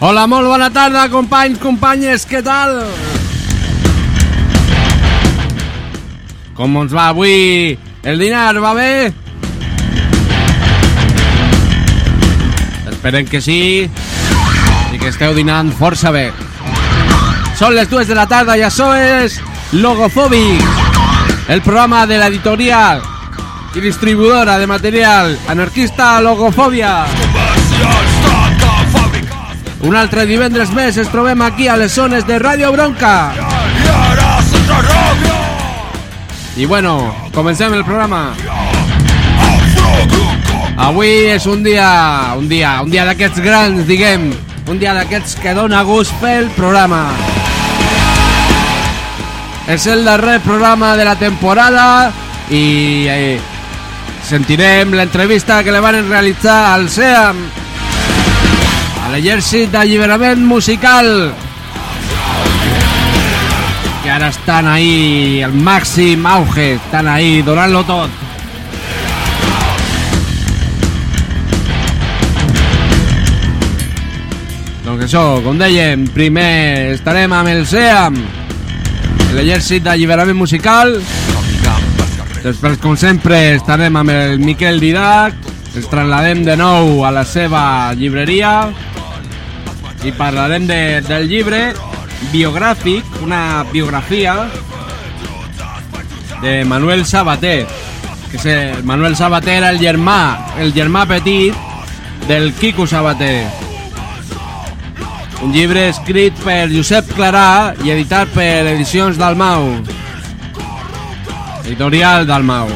Hola, molt bona tarda, companys, companyes, què tal? Com ens va avui el dinar, va bé? Esperem que sí i que esteu dinant força bé. Són les dues de la tarda i això és Logofòbic, el programa de l'editorial i distribuïdora de material anarquista Logofòbia. Un altre divendres més ens trobem aquí a les zones de Ràdio Bronca. I bueno, comencem el programa. Avui és un dia, un dia, un dia d'aquests grans, diguem, un dia d'aquests que dona gust fer el programa. És el darrer programa de la temporada i eh, sentirem l'entrevista que le van realitzar al SEAM l'exèrcit d'alliberament musical. Que ara estan ahí al màxim auge, estan ahí donant-lo tot. Doncs això, com dèiem, primer estarem amb el SEAM, l'exèrcit d'alliberament musical, després, com sempre, estarem amb el Miquel Didac, ens trasladem de nou a la seva llibreria i parlarem de, del llibre biogràfic, una biografia de Manuel Sabater, que és el Manuel Sabater era el germà, el germà petit del Quico Sabater. Un llibre escrit per Josep Clarà i editat per Edicions Dalmau. Editorial Dalmau,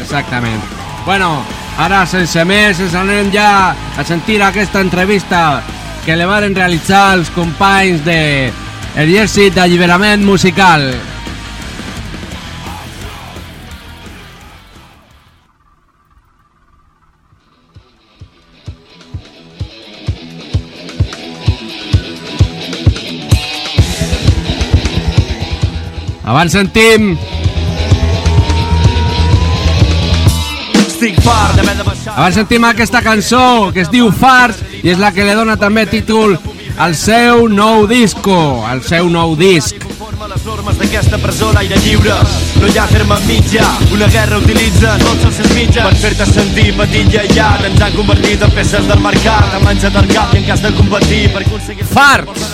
exactament. Bueno, ara sense més ens anem ja a sentir aquesta entrevista que le van realitzar els companys de Exèrcit d'Alliberament Musical. Abans sentim Estic fart d'haver de baixar Abans sentim aquesta cançó que es diu Fars i és la que li dona també títol al seu nou disco, al seu nou disc. Les normes d'aquesta presó d'aire lliure. No hi ha terme mitjà, una guerra utilitza tots els seus mitjans Per fer-te sentir petit i aïllat Ens han convertit en peces del mercat. A menjat el cap i en cas de competir Per aconseguir Farts!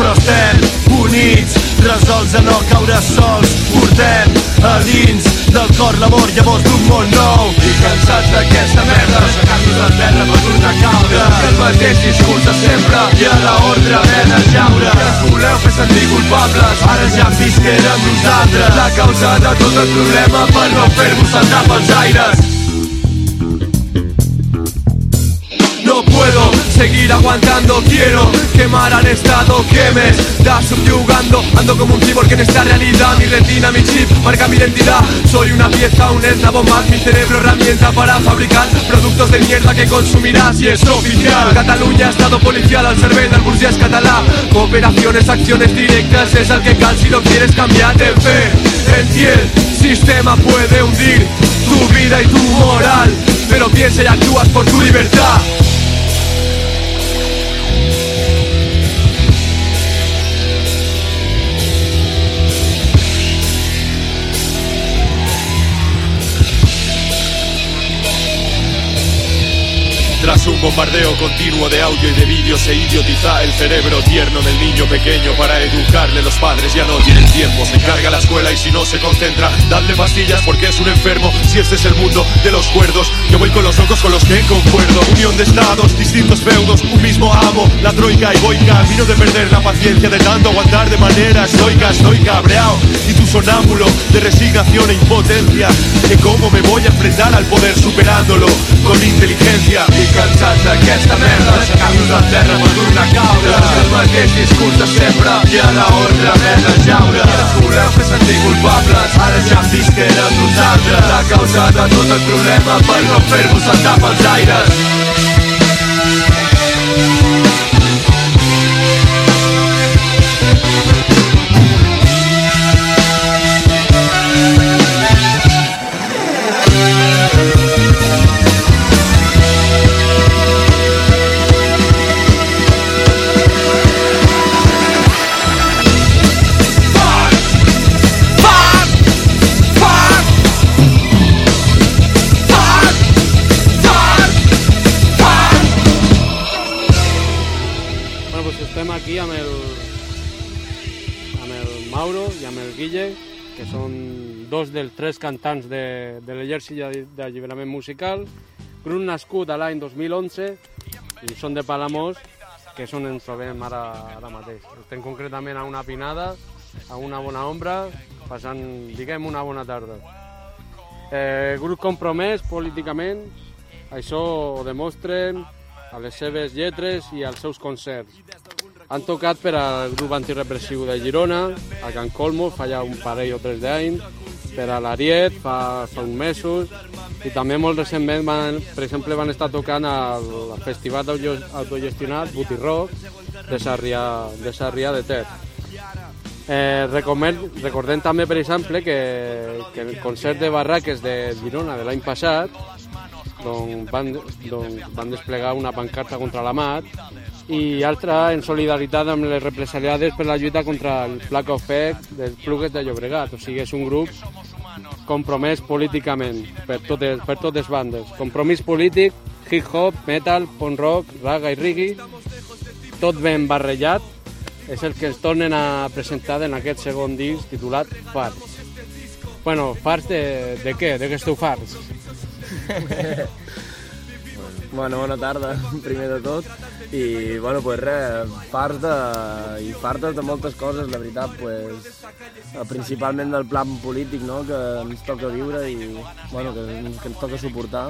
Però estem units, resolts a no caure sols Portem a dins del cor l'amor llavors d'un món nou. I cansats d'aquesta merda Aixecar-nos a terra per tornar a caure. Que el mateix discurs de sempre I a l'ordre ven a jaure Que ens voleu fer sentir culpables Ara ja hem vist que érem nosaltres. La causa de tot el problema Per no fer-vos saltar pels aires. No puedo seguir aguantando. Quiero quemar al estado que me está subyugando. Ando como un cyborg en esta realidad. Mi retina, mi chip, marca mi identidad. Soy una pieza, un eslabón más. Mi cerebro herramienta para fabricar Productos de mierda que consumirás. Y es oficial. Cataluña, estado policial al servei del burguès català Cooperaciones, acciones directas Es al que cal. Si lo quieres cambiar de fe En ti. El sistema puede hundir Tu vida y tu moral. Pero piensa y actúas por tu libertad nuestra tras un bombardeo continuo de audio y de vídeo se idiotiza el cerebro tierno del niño pequeño para educarle los padres. Ya no tienen tiempo se encarga la escuela y si no se concentra dadle pastillas porque es un enfermo. Si este es el mundo de los cuerdos yo voy con los locos con los que concuerdo. Unión de estados distintos feudos un mismo amo la troika y voy camino de perder la paciencia de tanto aguantar de manera estoica estoy cabreado y tu sonámbulo de resignación e impotencia que cómo me voy a enfrentar al poder superándolo con inteligencia cansats d'aquesta merda. Aixecar-nos a terra per tornar a caure El mateix discurs de sempre. I a la honra de jaure I ens voleu fer sentir culpables. Ara ja hem vist que érem nosaltres La causa de tot el problema Per no fer-vos saltar pels aires tres cantants de, de l'exèrcit d'alliberament musical, grup nascut a l'any 2011 i són de Palamós, que és on ens trobem ara, ara mateix. Estem concretament a una pinada, a una bona ombra, passant, diguem, una bona tarda. Eh, grup compromès políticament, això ho demostren a les seves lletres i als seus concerts. Han tocat per al grup antirepressiu de Girona, a Can Colmo, fa ja un parell o tres d'anys, per a l'Ariet, fa, fa uns mesos, i també molt recentment, van, per exemple, van estar tocant al festival auto- autogestionat Booty Rock de Sarrià de, Sarrià de Ter. Eh, recordem, recordem també, per exemple, que, que el concert de Barraques de Girona de l'any passat doncs van, doncs van desplegar una pancarta contra la MAT i altra en solidaritat amb les represaliades per la lluita contra el Flac Effect dels Plugues de Llobregat. O sigui, és un grup compromès políticament per totes, per totes bandes. Compromís polític, hip-hop, metal, punk rock, raga i reggae, tot ben barrejat, és el que ens tornen a presentar en aquest segon disc titulat Fars. Bueno, fars de, de què? De què esteu fars? Bueno, bona tarda, primer de tot. I, bueno, pues res, farts de... i fartes de moltes coses, la veritat, pues, eh, principalment del plan polític, no?, que ens toca viure i, bueno, que, que ens toca suportar.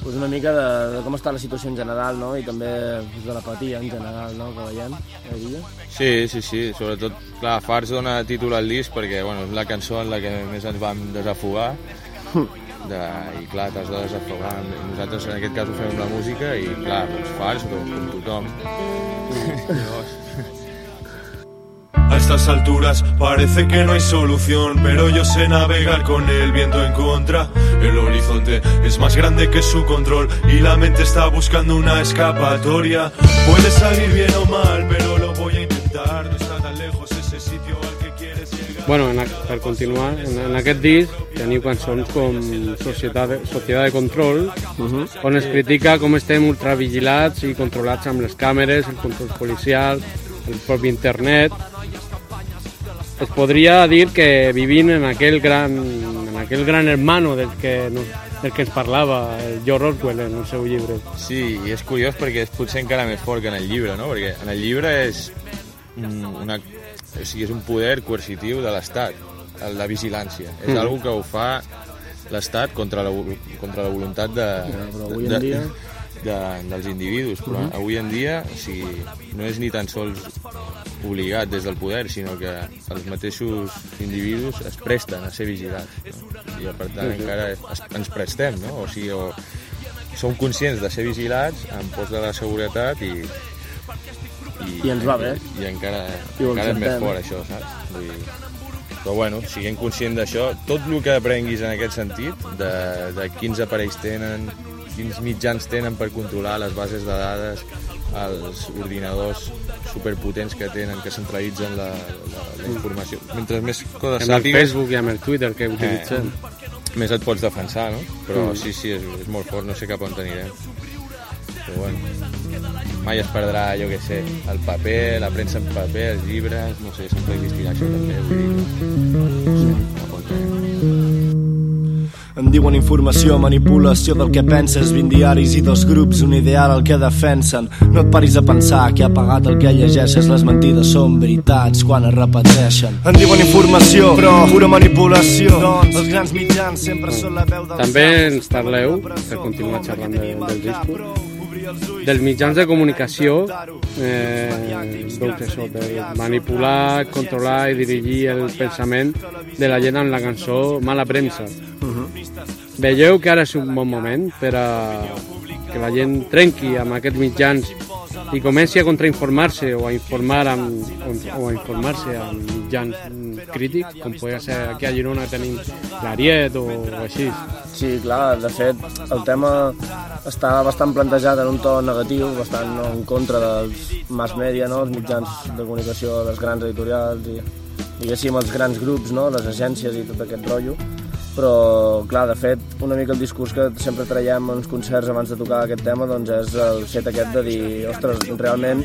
Pues una mica de, de com està la situació en general, no?, i també pues, de l'apatia en general, no?, que veiem avui dia. Sí, sí, sí, sobretot, clar, Fars dona títol al disc perquè, bueno, és la cançó en la que més ens vam desafogar de, i clar, t'has de desafogar nosaltres en aquest cas ho la música i clar, doncs Fars, com, com tothom A estas alturas parece que no hay solución, pero yo sé navegar con el viento en contra. El horizonte es más grande que su control y la mente está buscando una escapatoria. Puede salir bien o mal, pero lo voy a intentar. Bueno, en, per continuar, en, en aquest disc teniu cançons com Societat de, Societat de Control, on es critica com estem ultravigilats i controlats amb les càmeres, el control policial, el propi internet. Es podria dir que vivim en aquell gran, en aquell gran hermano del que, no, del que ens parlava el George Orwell en el seu llibre. Sí, i és curiós perquè és potser encara més fort que en el llibre, no? Perquè en el llibre és una, o sigui, és un poder coercitiu de l'Estat, el de vigilància. És Mm. algo que ho fa l'Estat contra, la, contra la voluntat de... Ja, però avui de, en dia... de, dels individus, però avui en dia o sigui, no és ni tan sols obligat des del poder, sinó que els mateixos individus es presten a ser vigilats. No? I per tant encara es, ens prestem, no? O sigui, o, som conscients de ser vigilats en pos de la seguretat i, I ens va bé. i encara, I encara és més fort això, saps? Vull dir, però bueno, siguem conscients d'això, tot el que aprenguis en aquest sentit, de, de quins aparells tenen, quins mitjans tenen per controlar les bases de dades, els ordinadors superpotents que tenen, que centralitzen la, la, la informació. Mentre més coses Amb el sàpigues, Facebook i amb el Twitter que utilitzem. més et pots defensar, no? Però Mm. sí, sí, és, és molt fort, no sé cap on anirem. Però bueno, mai es perdrà, jo què sé, el paper, la premsa en paper, els llibres, no sé, sempre existirà això també, vull dir, no sé on anirem. Em diuen informació, manipulació del que penses, 20 diaris i dos grups, un ideal el que defensen. No et paris a pensar que ha pagat el que llegeixes, les mentides són veritats quan es repeteixen. Em diuen informació, però pura manipulació. Doncs els grans mitjans sempre són la veu dels També ens parleu, per continuar xerrant de, del disco, dels mitjans de comunicació, eh, doncs això, de manipular, controlar i dirigir el pensament de la gent amb la cançó Mala Premsa. Veieu que ara és un bon moment per a que la gent trenqui amb aquests mitjans i comenci a contrainformar-se o a informar amb, o a informar-se amb mitjans crítics, com podria ser aquí a Girona tenim l'Ariet o, o així. Sí, clar, de fet, el tema està bastant plantejat en un to negatiu, bastant en contra dels mass media, no? els mitjans de comunicació, les grans editorials i, diguéssim, els grans grups, no? les agències i tot aquest rotllo. Però, clar, de fet, una mica el discurs que sempre traiem en els concerts abans de tocar aquest tema doncs és el fet aquest de dir, ostres, realment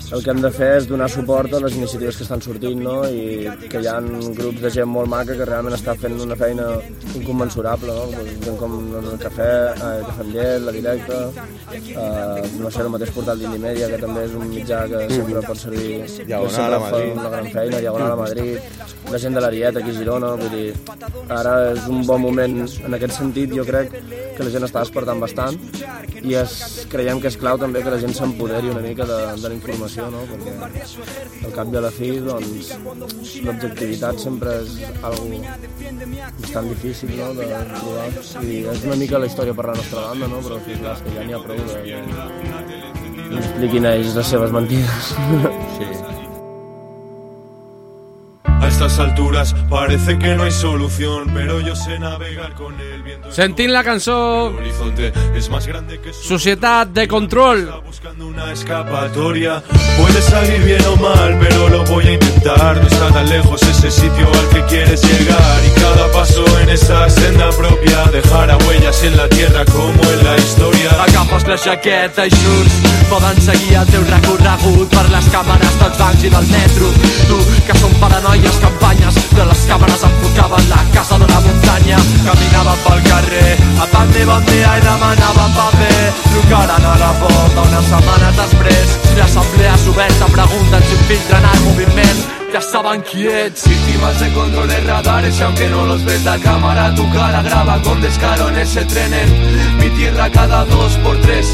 el que hem de fer és donar suport a les iniciatives que estan sortint, no? I que hi ha grups de gent molt maca que realment està fent una feina incommensurable, no? Doncs Gent com el Cafè, eh, Cafè amb Llet, La Directa, eh, no sé, el mateix portal d'Indie Media, que també és un mitjà que sempre pot servir Diagonal a Madrid. una gran feina, Diagonal a Madrid, la gent de l'Ariet aquí a Girona, vull dir, ara és un bon moment en aquest sentit, jo crec que la gent està despertant bastant i és, creiem que és clau també que la gent s'empoderi una mica de, de la informació, no? perquè al cap a la fi doncs, l'objectivitat sempre és algo bastant difícil no? de trobar i és una mica la història per la nostra banda, no? però clar, és que ja n'hi ha prou de que ens expliquin ells les seves mentides. Sí. Estas alturas parece que no hay solución, pero yo sé navegar con el viento. Sentint la cançó El horizonte es más grande que su Societat de Control Está buscando una escapatoria. Puede salir bien o mal, pero lo voy a intentar. No está tan lejos ese sitio al que quieres llegar. Y cada paso en esa senda propia dejará huellas en la tierra como en la. Agafes la jaqueta i surts Poden seguir el teu recorregut per les càmeres dels bancs i del metro Tu, que són paranoies campanyes de les càmeres enfocaven la casa de la muntanya. Caminaven pel carrer a bande bandea i demanaven paper. Trucaran a la porta unes setmanes després. Si l'assemblea és oberta pregunten si infiltren el moviment. Ya estaban quiets Víctimas de controles radares y aunque no los ves la cámara tu cara graba con descaro en ese tren. En mi tierra cada dos por tres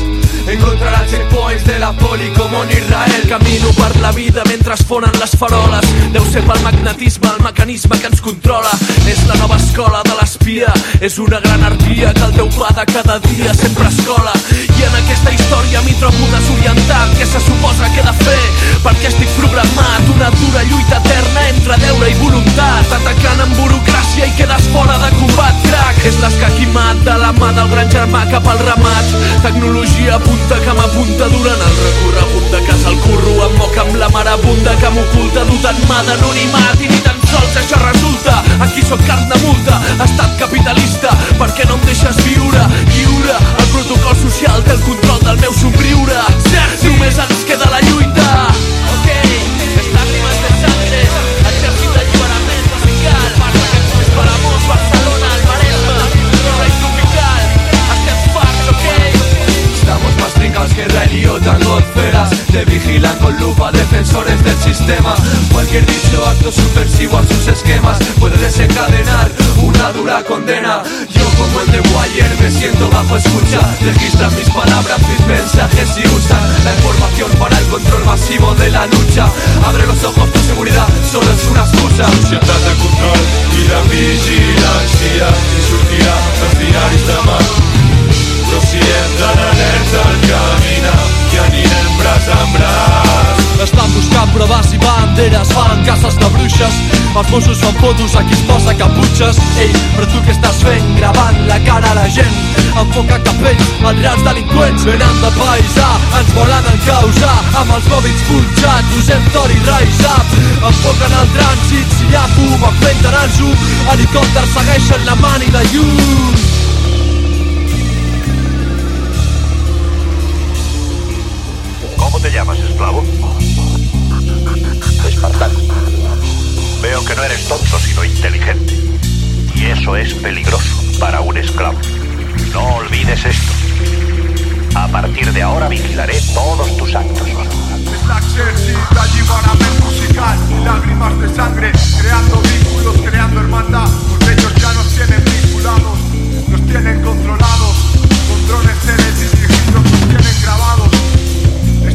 encontrarás checkpoints de la poli como en Israel. Camino per la vida mentre es fonen les faroles. Deu ser pel magnetisme, el mecanisme que ens controla. És la nova escola de l'espia. És una gran arpia que el teu pla de cada dia sempre escola. I en aquesta història m'hi trobo desorientat. Què se suposa que he de fer? Perquè estic programat. Una dura lluita eterna entre deure i voluntat. Atacant amb burocràcia i quedes fora de combat, crac. És l'escaquimat de la mà del gran germà cap al ramat. Tecnologia punta que m'apunta durant el recorregut de casa al curro Em moc amb la marabunda que m'oculta dut en mà d'anonimat I ni tan sols això resulta. Aquí sóc carn de multa, estat capitalista Per què no em deixes viure, lliure. El protocol social té el control del meu somriure. Només ens queda la lluita Estamos más trincados que Riley o Tango Te vigilan con lupa defensores del sistema. Cualquier dicho acto subversivo a sus esquemas Puede desencadenar una dura condena. Yo como el de Wire Me siento bajo escucha. Registran mis palabras, mis mensajes y usan La información para el control masivo de la lucha. Abre los ojos, tu seguridad solo es una excusa. Societat de control i de vigilància i sortirà als diaris demà però si hem d'anar alerta al caminar i anirem braç amb braç Estan buscant proves i banderes, fan cases de bruixes. Els Mossos fan fotos a qui es posa caputxes. Ei, però tu què estàs fent? Gravant la cara a la gent. Enfoca capells, adrians delinqüents Venen de paisà, ens volen encausar Amb els mòbils punxats, usem tor i raisat Enfoquen el trànsit, si hi ha fum, enfrenten el zoom. Helicòpters segueixen la màniga lluny te llamas, esclavo? Espartano. Veo que no eres tonto, sino inteligente. Y eso es peligroso para un esclavo. No olvides esto. A partir de ahora vigilaré todos tus actos. Es la exèrcit d'alliberament musical y lágrimas de sangre, creando vínculos, creando hermandad, porque ellos ya nos tienen vinculados, nos tienen controlados, con drones teledirigidos nos tienen grabados.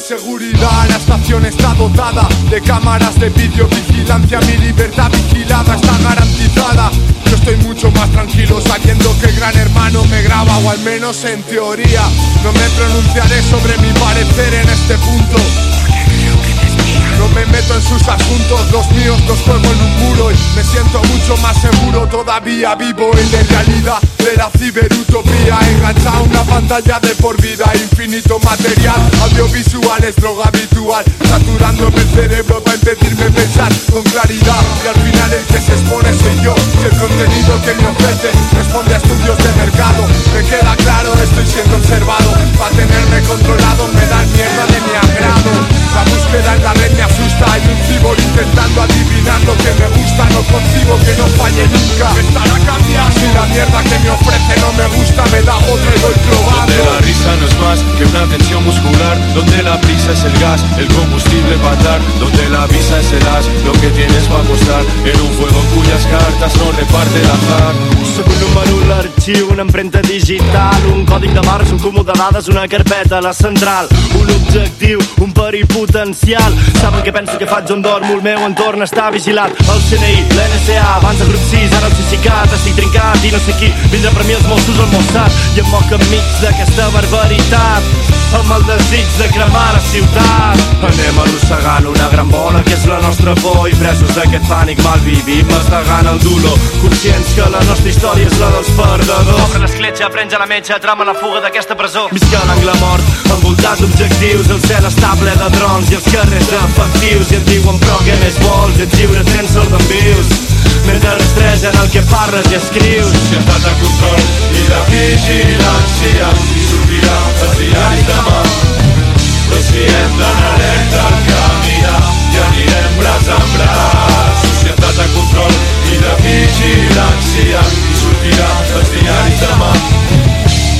Seguridad la estación está dotada de cámaras de videovigilancia, mi libertad vigilada está garantizada. Yo estoy mucho más tranquilo sabiendo que el gran hermano me graba o al menos en teoría. No me pronunciaré sobre mi parecer en este punto. No me meto en sus asuntos, los míos los juego en un muro y me siento mucho más seguro. Todavía vivo en la realidad de la ciberutopía enganchado a una pantalla de por vida infinito material audiovisuales droga habitual saturándome el cerebro para impedirme pensar con claridad. Y al final el que se expone soy yo si el contenido que me ofrece responde a estudios de mercado. Me queda claro estoy siendo observado que no falle nunca. Estará cambiando Si la mierda que me ofrece no me gusta Me da otra y voy probando más que una tensión muscular Donde la prisa es el gas, el combustible para dar Donde la visa es el as, lo que tienes va a apostar En un juego cuyas cartas no reparte el azar Soc un número, un arxiu, una empremta digital, un còdic de barres, un cúmul de dades, una carpeta, la central, un objectiu, un perill potencial. Saben què penso que faig on dormo, el meu entorn està vigilat. El CNI, l'NSA, abans de grup 6, ara el CICICAT, estic trincat i no sé qui, vindrà per mi els Mossos al Mossad. I em moc enmig d'aquesta barbaritat amb el desig de cremar la ciutat. Anem arrossegant una gran bola que és la nostra por i presos d'aquest pànic mal vivim mastegant el dolor, conscients que la nostra història és la dels perdedors. Obre l'escletxa, prens a la metge, trama la fuga d'aquesta presó. Visca l'angle mort, envoltat d'objectius, el cel està ple de drons i els carrers efectius i et diuen però què més vols, ets lliure, tens sort d'en vius. Mentre rastregen el que parles i escrius. Societat de control i de vigilància sortirà als diaris demà però si hem d'anar alerta al caminar i anirem braç amb braç Societat de control i de vigilància i sortirà als diaris demà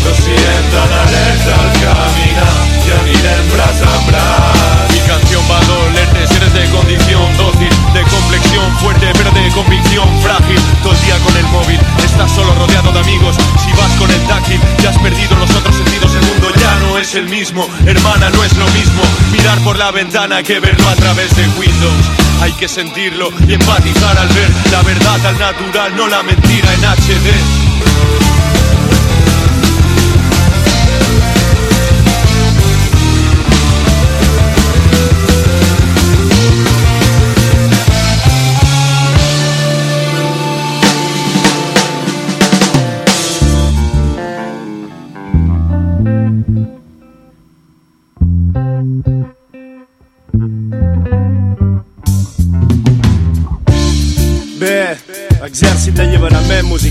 però si hem d'anar alerta al caminar i anirem braç amb braç Mi canción va a dolerte si eres de condición dócil, de complexión fuerte, pero de convicción frágil. Todo el día con el móvil, estás solo rodeado de amigos. Es el mismo, hermana, no es lo mismo. Mirar por la ventana que verlo a través de Windows. Hay que sentirlo y empatizar al ver la verdad al natural, no la mentira en HD.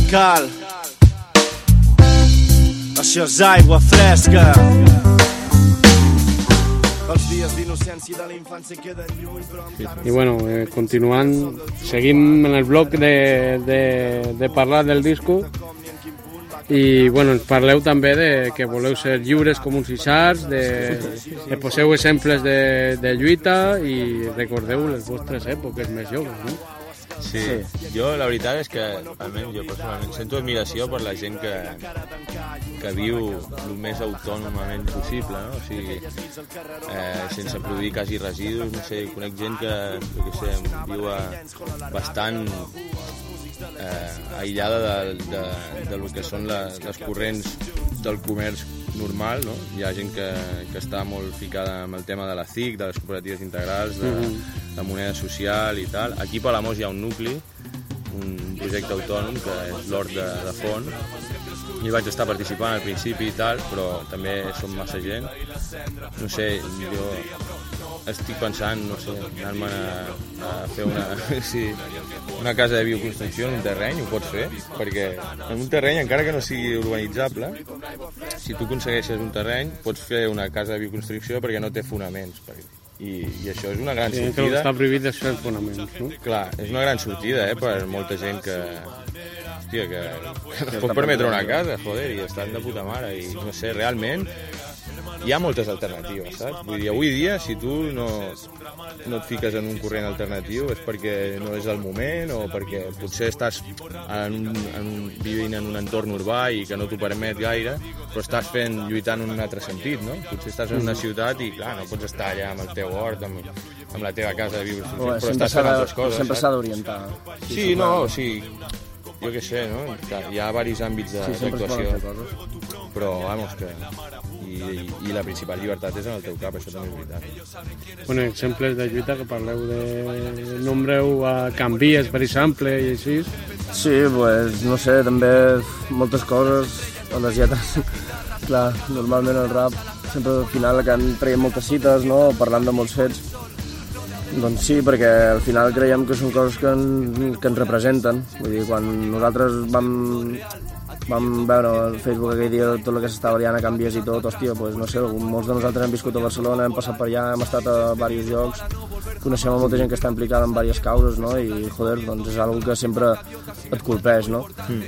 Musical. Això és aigua fresca. Els dies d'innocència de la infància queden lluny, però encara... I bueno, eh, continuant, seguim en el bloc de, de, de parlar del disco i bueno, ens parleu també de que voleu ser lliures com uns isards, de, de poseu exemples de, de lluita i recordeu les vostres èpoques més joves, no? Sí. sí. Jo la veritat és que, almenys jo personalment, sento admiració per la gent que, que viu el més autònomament possible, no? O sigui, eh, sense produir quasi residus, no sé, conec gent que, jo què sé, viu a, bastant eh, aïllada de, de, de lo que són la, les corrents del comerç normal, no? Hi ha gent que, que està molt ficada amb el tema de la CIC, de les cooperatives integrals, de, de moneda social i tal. Aquí a Palamós hi ha un nucli, un projecte autònom que és l'Hort de, de Font, i vaig estar participant al principi i tal, però també som massa gent. No sé, jo estic pensant, no sé, anar-me'n a, a fer una, sí, una casa de bioconstrucció en un terreny, ho pots fer, perquè en un terreny, encara que no sigui urbanitzable, si tu aconsegueixes un terreny, pots fer una casa de bioconstrucció perquè no té fonaments. Perquè, i, I això és una gran Sí, que sortida. està prohibit és fer fonaments, no? Clar, és una gran sortida, eh, per molta gent que, hòstia, que, que es pot permetre una casa, joder, i estan de puta mare, i no sé, realment hi ha moltes alternatives, saps? Vull dir, avui dia, si tu no, no et fiques en un corrent alternatiu és perquè no és el moment o perquè potser estàs en un, en un, vivint en un entorn urbà i que no t'ho permet gaire, però estàs fent, lluitant en un altre sentit, no? Potser estàs en una ciutat i, clar, no pots estar allà amb el teu hort, amb, amb la teva casa de viure, però estàs fent altres coses, sempre s'ha d'orientar. Sí, Sí, no, o sigui, jo què sé, no? Hi ha diversos àmbits Sí, d'actuació, fer però, vamos, que... I, i, la principal llibertat és en el teu cap, això també és veritat. Bueno, exemples de lluita que parleu de... Nombreu a canvies, per exemple, i així. Sí, pues, no sé, també moltes coses a les lletres. Clar, normalment el rap sempre al final acaben traient moltes cites, no? parlant de molts fets. Doncs sí, perquè al final creiem que són coses que, en, que ens representen. Vull dir, quan nosaltres vam, vam veure al Facebook aquell dia tot el que s'estava liant a canvies i tot, hòstia, pues, no sé, molts de nosaltres hem viscut a Barcelona, hem passat per allà, hem estat a diversos llocs, coneixem molta gent que està implicada en diverses causes, no? I, joder, doncs és algo que sempre et colpeix, no?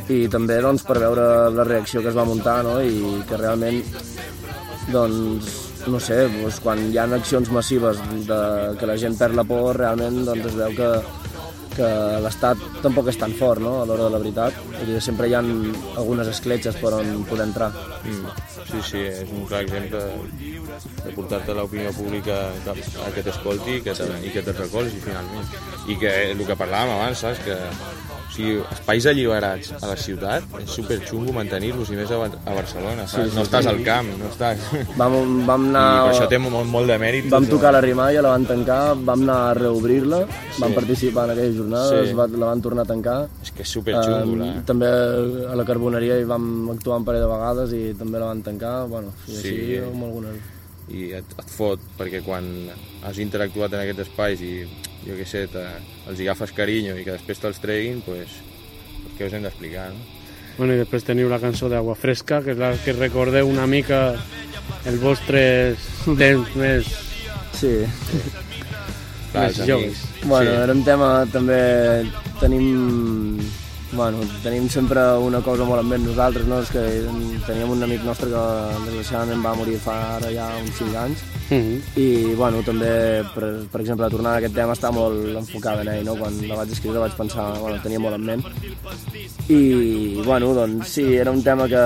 I també, doncs, per veure la reacció que es va muntar, no? I que realment, doncs, no sé, doncs, quan hi ha accions massives de, que la gent perd la por, realment doncs es veu que, que l'Estat tampoc és tan fort no? a l'hora de la veritat. Dir, sempre hi ha algunes escletxes per on poder entrar. Mm. Sí, sí, és un clar exemple de portar-te l'opinió pública a que t'escolti i que te, i te'n recolzi finalment. I que el que parlàvem abans, saps? Que o sigui, espais alliberats a la ciutat és superxungo mantenir-los i més a, a Barcelona, saps? Sí, sí, no estàs sí. al camp, no estàs... Vam, vam I anar... per això té molt, molt de mèrit. Vam tocar la Rimalla, la van tancar, vam anar a reobrir-la, Sí. vam participar en aquelles jornades, Sí. va, la van tornar a tancar. És que és superxungo, la... Eh, també a la Carboneria hi vam actuar un parell de vegades i també la van tancar, bueno, i així Sí. amb algunes... i et, et fot, perquè quan has interactuat en aquests espais i jo què sé, te, els hi agafes carinyo i que després te'ls treguin, pues, pues què us hem d'explicar, no? Bueno, i després teniu la cançó d'Agua Fresca, que és la que recordeu una mica els vostres temps més... Sí. Clar, més joves. Bueno, Sí. era un tema també tenim bueno, tenim sempre una cosa molt en ment nosaltres, no? És que teníem un amic nostre que desgraciadament va morir fa ara ja uns 5 anys Mhm. i bueno, també per, per exemple la tornada d'aquest tema està molt enfocada en ell, no? Quan la vaig escriure vaig pensar, bueno, tenia molt en ment i bueno, doncs sí, era un tema que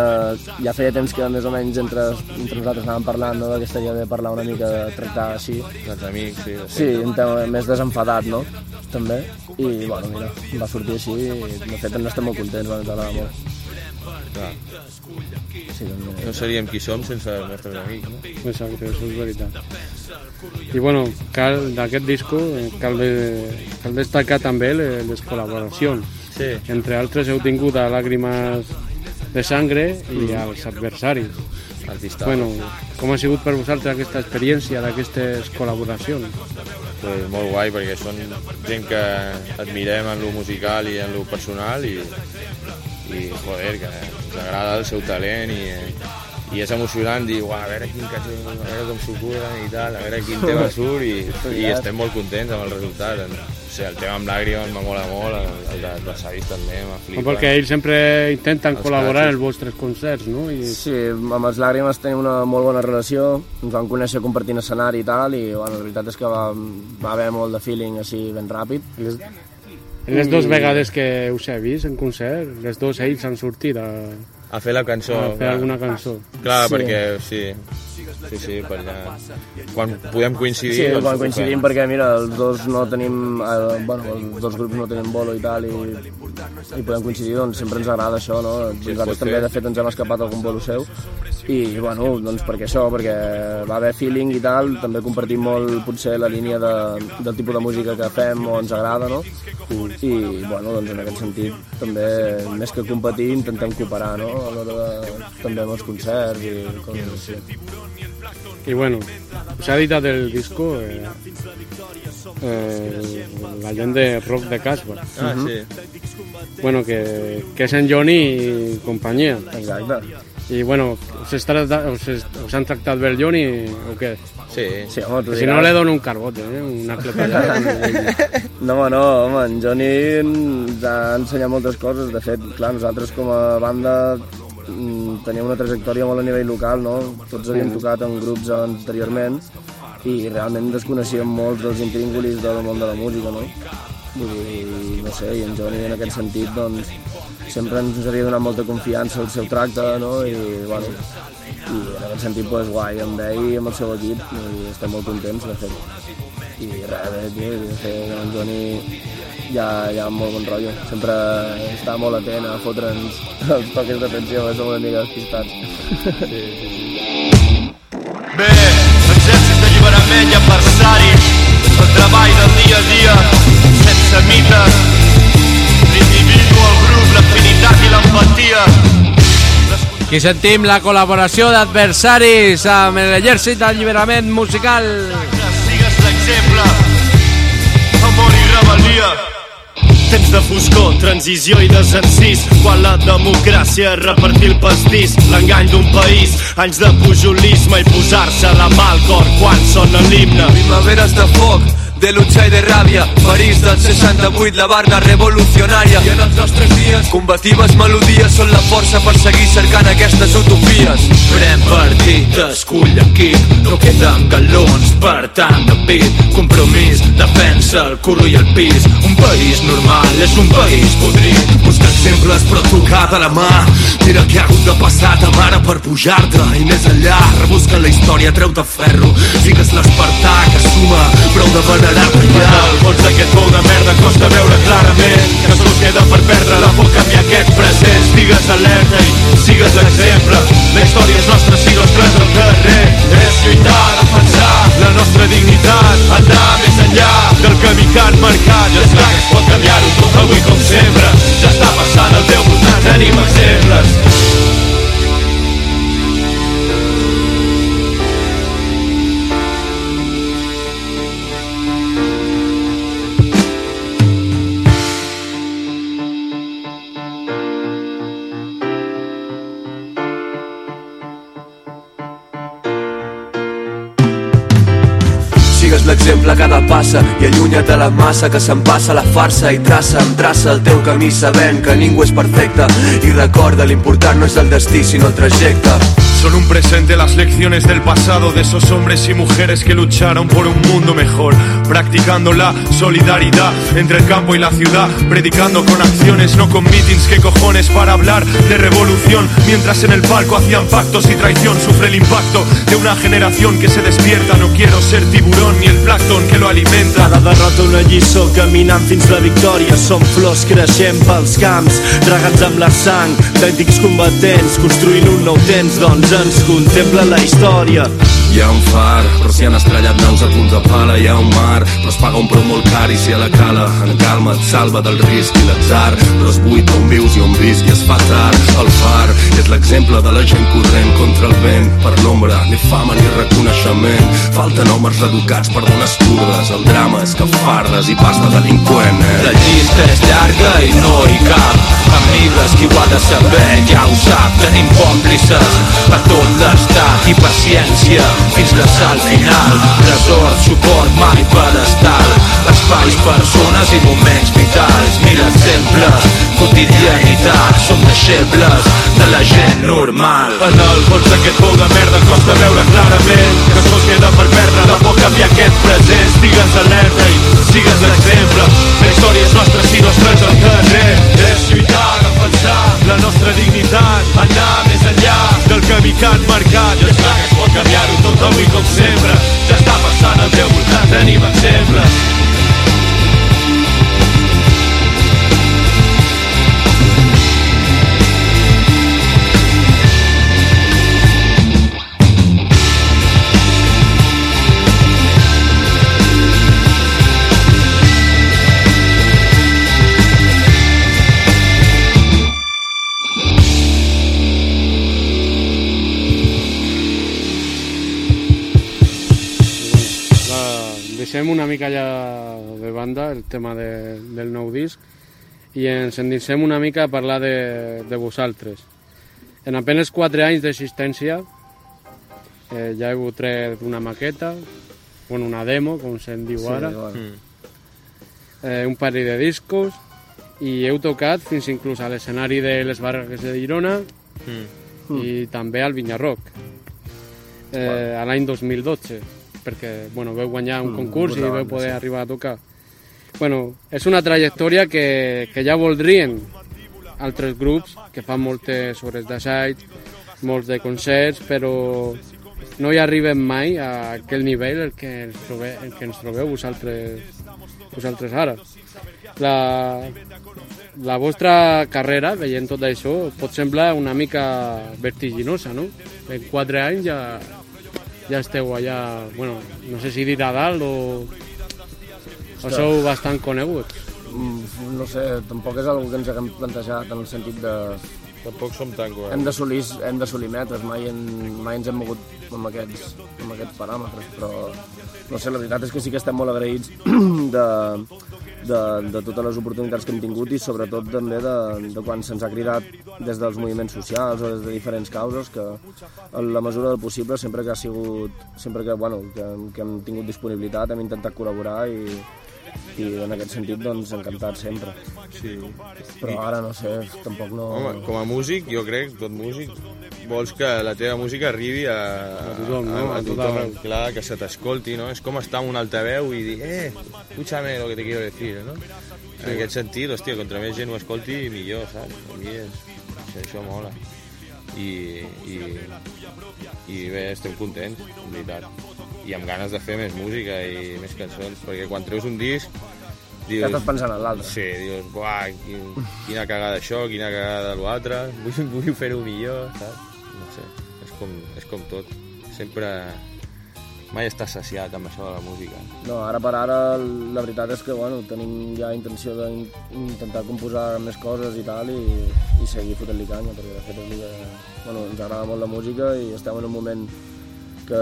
ja feia temps que més o menys entre, entre nosaltres anàvem parlant no? de que estaria bé parlar una mica de tractar així Els amics, sí. Sí, un tema més desenfadat, no? També. I, bueno, mira, va sortir així i, de fet, n'estem molt contents, va, ens agrada molt. Clar. Sí, doncs, No seríem qui som sense els nostres amics, no? Exacte, això és veritat. I bueno, cal, d'aquest disco eh, cal, de, cal destacar també les, les col·laboracions. Sí. Entre altres heu tingut a Làgrimes de Sangre i Mm. als adversaris. Artista. Bueno, com ha sigut per vosaltres aquesta experiència d'aquestes col·laboracions? Pues molt guai, perquè són gent que admirem en lo musical i en lo personal i, i joder, que ens agrada el seu talent i, i és emocionant dir, a veure quin cançó, a veure com s'ho curen i tal, a veure quin tema surt i, i estem molt contents amb el resultat. O sigui, el tema amb Làgrimes me mola molt, el, el de, de Savis també me flipa. Perquè ells sempre intenten Els col·laborar en els vostres concerts, no? I... Sí, amb els Làgrimes tenim una molt bona relació, ens vam conèixer compartint escenari i tal, i bueno, la veritat és que va, va haver molt de feeling així ben ràpid. Les, les dues vegades que us he vist en concert, les dos ells han sortit a, A fer la cançó. a fer alguna cançó. Clar, Sí. perquè sí, sí, sí, per allà... Quan podem coincidir... Sí, doncs quan coincidim fem. perquè, mira, els dos no tenim... Eh, bueno, els dos grups no tenim bolo i tal, i, i podem coincidir, doncs sempre ens agrada això, no? Nosaltres pot també, fer. de fet, ens hem escapat algun bolo seu, i, bueno, doncs perquè això, perquè va haver feeling i tal, també compartim molt, potser, la línia de, del tipus de música que fem o ens agrada, no? I, bueno, doncs en aquest sentit, també, més que competir, intentem cooperar, no? A l'hora de, també amb els concerts i coses així. Y bueno, se ha editado el disco eh, eh, la gent de rock de Casbah. Ah, sí. Bueno, que, que es en Johnny y compañía. Exacte. Y bueno, ¿os, está, os, es- os han tractat bé el Johnny o què? Sí. Sí, home, Si no le dono un carbote, eh? una clepallada. No, home, no, home, en Johnny ens ha ensenyat moltes coses. De fet, clar, nosaltres com a banda mm, teníem una trajectòria molt a nivell local, no? Tots havíem tocat en grups anteriorment i realment desconeixíem molts dels intríngulis del món de la música, no? Vull dir, no sé, i en Johnny en aquest sentit, doncs, sempre ens havia donat molta confiança el seu tracte, no? I, bueno, i en aquest sentit, doncs, guai, amb ell i amb el seu equip, i estem molt contents, de fet. I res, bé, tio, de fet, en Johnny ja, ja amb molt bon rotllo. Sempre està molt atent a fotre'ns els toques d'atenció, som una mica despistats. Bé, exèrcit d'alliberament i adversari, el treball del dia a dia, sense mites, l'afinitat i l'empatia. Aquí sentim la col·laboració d'adversaris amb l'exèrcit d'alliberament musical. Sigues l'exemple, amor i rebel·lia. Temps de foscor, transició i desencís quan la democràcia és repartir el pastís l'engany d'un país, anys de pujolisme i posar-se la mà al cor quan sona l'himne Primaveres de foc, de lucha i de ràbia París del 68, la Varna revolucionària I en els nostres dies, combatives melodies són la força per seguir cercant aquestes utopies Pren partit, escull equip, no queden galons per tant de pit. Compromís, defensa el curro i el pis. Un país normal és un país podrit. Busca exemples però tocar de la mà. Mira què ha hagut de passar ta mare per pujar-te. I més enllà, rebusca la història, treu de ferro. Sigues l'espartà que suma, prou de venerar-te ja. Al fons d'aquest pou de merda costa veure clarament que sols queda per perdre la por canviar aquest present. Sigues alerta i sigues l'exemple. La història és nostra si no es trata al carrer. És lluitar, defensar la nostra dignitat, anar més enllà del camí que han marcat. I esclar que es pot canviar-ho tot avui com sempre. Ja està passant el teu voltant, tenim exemples. L'exemple a cada passa i allunya't de la massa que se'n passa la farsa i traça amb traça el teu camí sabent que ningú és perfecte i recorda l'important no és el destí sinó el trajecte. Son un presente las lecciones del pasado de esos hombres y mujeres que lucharon por un mundo mejor, practicando la solidaridad entre el campo y la ciudad, predicando con acciones, no con meetings, que cojones para hablar de revolución, mientras en el palco hacían pactos y traición, sufre el impacto de una generación que se despierta, no quiero ser tiburón ni el plancton que lo alimenta. Cada derrota una lliçó caminant fins la victòria Som flors creixent pels camps Regats amb la sang d'antics combatents Construint un nou temps doncs contempla la història Hi ha un far, però s'hi han estrellat naus a punta pala. Hi ha un mar, però es paga un preu molt car i si a la cala en calma et salva del risc i l'atzar. Però es buit on vius i on visc i es fa tard. El far és l'exemple de la gent corrent contra el vent. Per l'ombra, ni fama ni reconeixement. Falten homes reeducats per dones kurdes. El drama és que fardes i pasta delinqüent, eh? La llista és llarga i no hi cap Amigues, qui ho ha de saber ja ho sap Tenim còmplices per tot l'estat i paciència fins l'assalt final Tresor, suport, mai pedestal Espais, persones i moments vitals Mil exemples, quotidianitat Som deixebles de la gent normal En el fons d'aquest pou de merda costa veure clarament que sols queda per perdre de por canviar aquest present. Estigues alerta i sigues exemple. La història és nostra si no es prens al carrer. És lluitar, defensar la nostra dignitat, anar més enllà del camí que han marcat. El tema de, del nou disc i ens endinsem una mica a parlar de, de vosaltres. En apenes 4 anys d'existència eh, ja heu tret una maqueta, bueno, una demo, com se'n diu Sí, ara, bueno. eh, un parell de discos i heu tocat fins inclús a l'escenari de les Barraques de Girona Mm. i també al Vinyarroc eh, a l'any 2012 perquè bueno, veu guanyar un Mm, concurs i una veu poder sí. arribar a tocar bueno, és una trajectòria que, que ja voldrien altres grups que fan moltes hores d'assaig molts de concerts però no hi arriben mai a aquell nivell el que ens, trobe, el que ens trobeu vosaltres, vosaltres ara la, la vostra carrera, veient tot això, pot semblar una mica vertiginosa, no? En quatre anys ja, ja esteu allà, bueno, no sé si dir a dalt o, o sou bastant coneguts. Mm, No sé, tampoc és una que ens haguem plantejat en el sentit de... Tampoc som tan coneguts. Hem d'assolir hem d'assolir metres, mai, en, mai ens hem mogut amb aquests, amb aquests paràmetres, però no sé, la veritat és que sí que estem molt agraïts de, de, de totes les oportunitats que hem tingut i sobretot també de, de quan se'ns ha cridat des dels moviments socials o des de diferents causes que en la mesura del possible sempre que ha sigut sempre que, bueno, que, que hem tingut disponibilitat hem intentat col·laborar i, i en aquest sentit doncs encantat sempre Sí. però ara no sé, tampoc no... Home, com a músic, jo crec, tot músic, vols que la teva música arribi a, A tothom, no? a, A tot tothom, arreu. clar, que se t'escolti, no? És com estar amb un altaveu i dir, eh, escúchame lo que te quiero decir, no? En aquest sentit, hòstia, contra més gent ho escolti, millor, saps? A mi és, és això mola. I, i, i bé, estem contents, en veritat. I amb ganes de fer més música i més cançons, perquè quan treus un disc, dius... Ja estàs pensant en l'altre. Sí, dius, buah, quin, quina cagada això, quina cagada l'altre, vull, vull fer-ho millor, saps? No sé, és com, és com tot. Sempre... Mai estàs saciat amb això de la música. No, ara per ara la veritat és que bueno, tenim ja intenció d'intentar composar més coses i tal i, i seguir fotent-li canya perquè de fet és que, bueno, ens agrada molt la música i estem en un moment que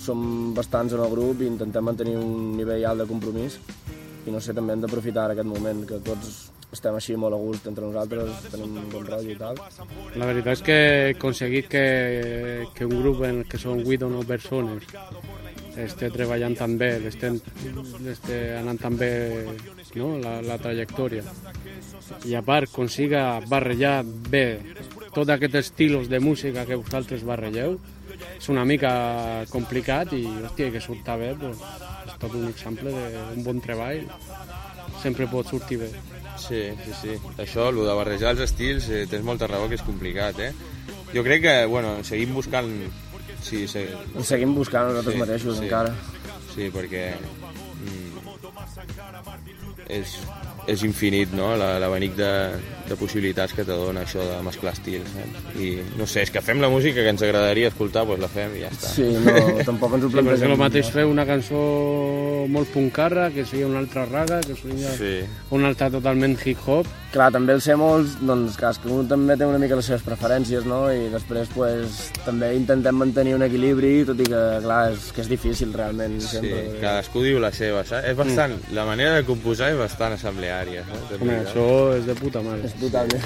som bastants en el grup i intentem mantenir un nivell alt de compromís i no sé, també hem d'aprofitar aquest moment que tots estem així molt a gust entre nosaltres, tenim un bon rotllo i tal. La veritat és que he aconseguit que, que un grup en el que són 8 o 9 persones esté treballant tan bé, esté, anant tan bé no? la, la trajectòria. I a part consiga barrejar bé tots aquests estilos de música que vosaltres barregeu, és una mica complicat i, hòstia, que surta bé, doncs, és tot un exemple d'un bon treball. Sempre pot sortir bé. Sí, sí, sí. Això, el de barrejar els estils, eh, tens molta raó que és complicat, eh? Jo crec que, bueno, seguim buscant... Sí, sí. Ens seguim buscant nosaltres mateixos, encara. Sí, perquè... Mm, és, és infinit, no?, La- l'abanic de, de possibilitats que te dona això de mesclar estils, saps? I no sé, és que fem la música que ens agradaria escoltar, doncs la fem i ja està. Sí, no, tampoc ens ho Sí, però és plantegem. el mateix fer una cançó molt puncarra, que sigui una altra raga, que sigui Sí. una altra totalment hip-hop. Clar, també els ser molts, doncs cadascú també té una mica les seves preferències, no? I després, pues, també intentem mantenir un equilibri, tot i que, clar, és, que és difícil realment, Sí, sempre. cadascú diu la seva, saps? És bastant, la manera de composar és bastant assembleària, saps? Home, això és de puta mare. És totalment.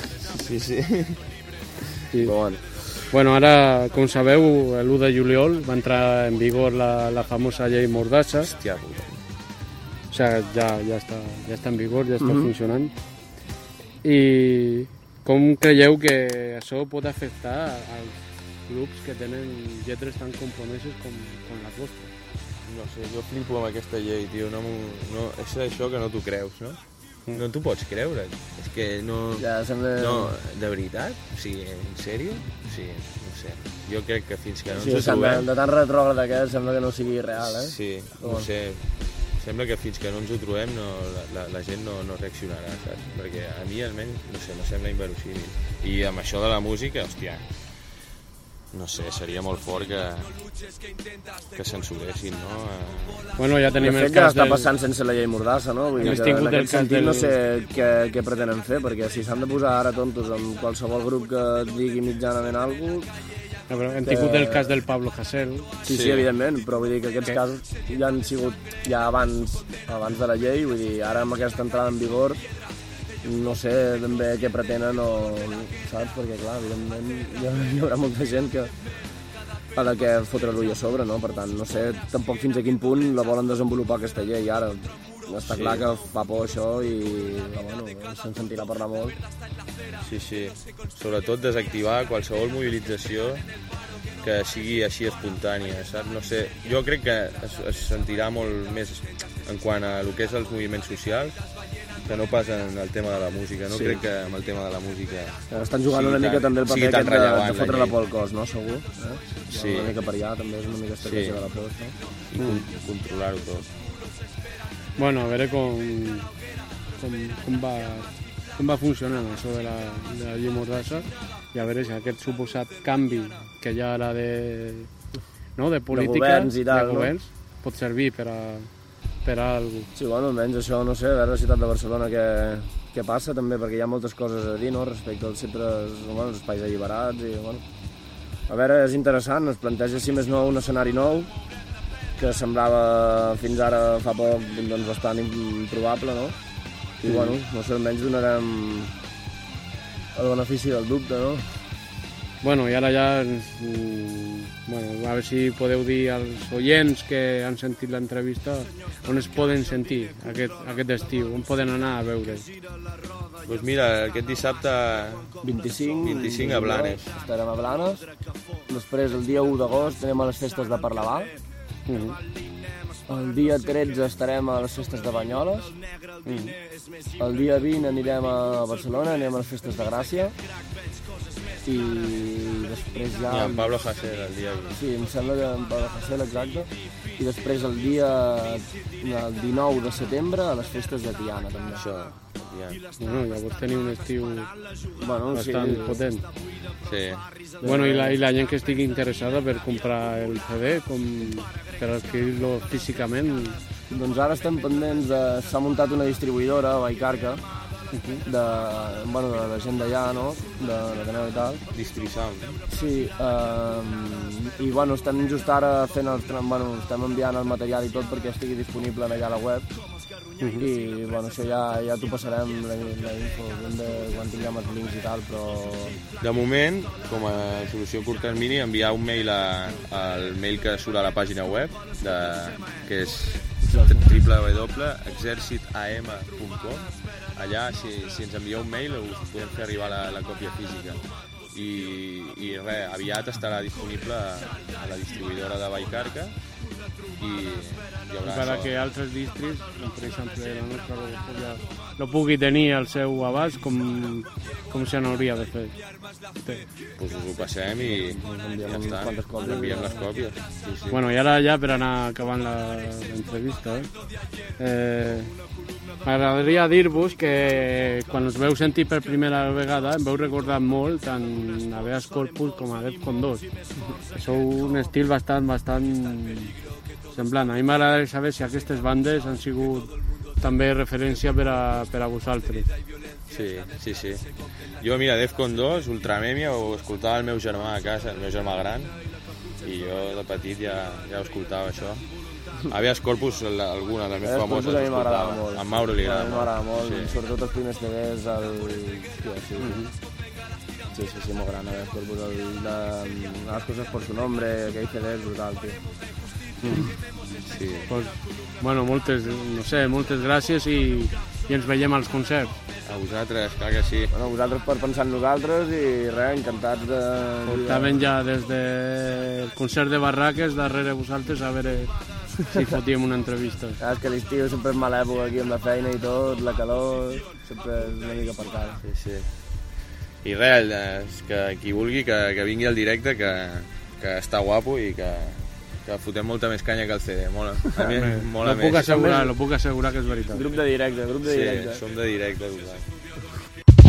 Sí, sí. Sí. Bueno. Bueno, ara, com sabeu, l'1 de juliol va entrar en vigor la, la famosa llei Mordassa. Hòstia puta. O sigui, ja, ja, està, ja està en vigor, ja està Mhm. funcionant. I com creieu que això pot afectar als grups que tenen lletres tan compromeses com, com les vostres? No sé, jo flipo amb aquesta llei, tio. No, no, és això que no t'ho creus, no? No t'ho pots creure. És que no... Ja, sembla... No, de veritat? O sigui, en sèrio? O sigui, no sé. Jo crec que fins que no Sí, ens ho sembla, trobem... de tan retrògrada que és, sembla que no sigui real, eh? Sí, no sé. Sembla que fins que no ens ho trobem no, la, la, la gent no, no reaccionarà, saps? Perquè a mi almenys, no sé, me sembla inverosímil. I amb això de la música, hòstia, no sé, seria molt fort que, que censuressin, no? Eh, Bueno, ja tenim de el fet, ja cas està del... passant sense la llei Mordassa, no? Vull dir que en el aquest sentit del- no sé què, què pretenen fer, perquè si s'han de posar ara tontos amb qualsevol grup que digui mitjanament alguna cosa... No, però hem tingut el cas del Pablo Hasél. Sí, sí, evidentment, però vull dir que aquests casos ja han sigut ja abans, abans de la llei, vull dir, ara amb aquesta entrada en vigor no sé ben bé què pretenen o... saps? Perquè, clar, evidentment hi, ha, hi haurà molta gent que ha de què fotre l'ull a sobre, no? Per tant, no sé tampoc fins a quin punt la volen desenvolupar aquesta llei ara. Està Sí. clar que fa por això i, bueno, se'n sentirà parlar molt. Sí, sí. Sobretot desactivar qualsevol mobilització que sigui així espontània, saps? No sé, jo crec que es, es sentirà molt més en quant a el que és els moviments socials que no pas en el tema de la música. No Sí. crec que amb el tema de la música... Estan jugant una mica tan- també el paper aquest de, de la fotre la llei. por al cos, no? Segur. Eh? Sí. Una mica per allà també és una mica estratègia Sí. de la post, no? I con controlar-ho tot. Bueno, a veure com, com, com, va, com va funcionant això de la, de la llei Mordassa i a veure si aquest suposat canvi que hi ha ara de, no, de política, governs i tal, de no? governs, pot servir per a, per a algú. Sí, bueno, almenys això, no sé, a veure la ciutat de Barcelona què, què passa també, perquè hi ha moltes coses a dir, no?, respecte als centres, bueno, als espais alliberats i, bueno... A veure, és interessant, es planteja, si més no, un escenari nou, que semblava fins ara fa poc doncs, bastant improbable, no? I, Mm. bueno, no sé, almenys donarem el benefici del dubte, no? Bueno, i ara ja, mm, bueno, a veure si podeu dir als oients que han sentit l'entrevista on es poden sentir aquest, aquest estiu, on poden anar a veure. Doncs pues mira, aquest dissabte 25, 25 a Blanes. Estarem a Blanes. Després, el dia 1 d'agost, anem a les festes de Parlavà. El dia 13 estarem a les festes de Banyoles. El dia 20 anirem a Barcelona, anem a les festes de Gràcia. I després ja... I en Pablo Hasél el dia 20. Sí, em sembla que en Pablo Hasél, exacte. I després el dia el 19 de setembre a les festes de Tiana, també. Això, ja. Bueno, llavors teniu un estiu Bueno, bastant sí. potent. Sí. Bueno, i la, i la gent que estigui interessada per comprar el CD, com per adquirir-lo físicament, Doncs ara estem pendents de... S'ha muntat una distribuïdora a Baicarca, de, bueno, de la gent d'allà, no? De l'Ateneu i tal. Distrisound. Sí, um, i bueno, estem just ara fent el, bueno, estem enviant el material i tot perquè estigui disponible allà a la web. I bueno, això ja, ja t'ho passarem la, la info de, quan tinguem els links i tal, però De moment, com a solució curt termini, enviar un mail a, al mail que surt a la pàgina web, de, que és www.exercitam.com allà, si, si ens envieu un mail, us podem fer arribar la, la còpia física. I, i res, aviat estarà disponible a la distribuïdora de Baicarca i hi haurà per a això. que altres distris, com per exemple la nostra ja no pugui tenir al seu abast com, com se n'hauria de fer. Sí. Pues us ho passem i ja està, quantes còpies. enviem les còpies. Sí, sí. Bueno, i ara ja per anar acabant la- l'entrevista, eh? eh M'agradaria dir-vos que quan us veu sentir per primera vegada em veu recordar molt tant a Beas Corpus com a Defcon 2. Sou un estil bastant, bastant semblant. A mi m'agradaria saber si aquestes bandes han sigut també referència per a, per a vosaltres. Sí, sí, sí. Jo, mira, Defcon 2, Ultramèmia, ho escoltava el meu germà a casa, el meu germà gran, i jo de petit ja, ja ho escoltava, això. Havies Corpus, la- alguna de les més famoses, Corpus a mi m'agrada escoltava. molt. A Mauro li A agrada mi m'agrada molt, Sí. sobretot els primers CDs, el... Hòstia, sí. Sí, sí, sí, molt gran, Habeas Corpus, el de Las cosas por su nombre, aquell CD és brutal, tio. Sí. Pues, bueno, moltes, no sé, moltes gràcies i, i ens veiem als concerts. A vosaltres, clar que sí. Bueno, vosaltres per pensar en nosaltres i res, encantats de... Portaven ja des del concert de Barraques darrere vosaltres a veure si fotíem una entrevista. Ah, és que l'estiu sempre és mala època aquí amb la feina i tot, la calor, sempre és una mica per casa. Sí, sí. I res, que qui vulgui que, que vingui al directe, que, que està guapo i que, que fotem molta més canya que el CD. Mola. A mi mola lo puc més. assegurar, lo puc assegurar que és veritat. Grup de directe, grup de Sí, directe. som de directe, total.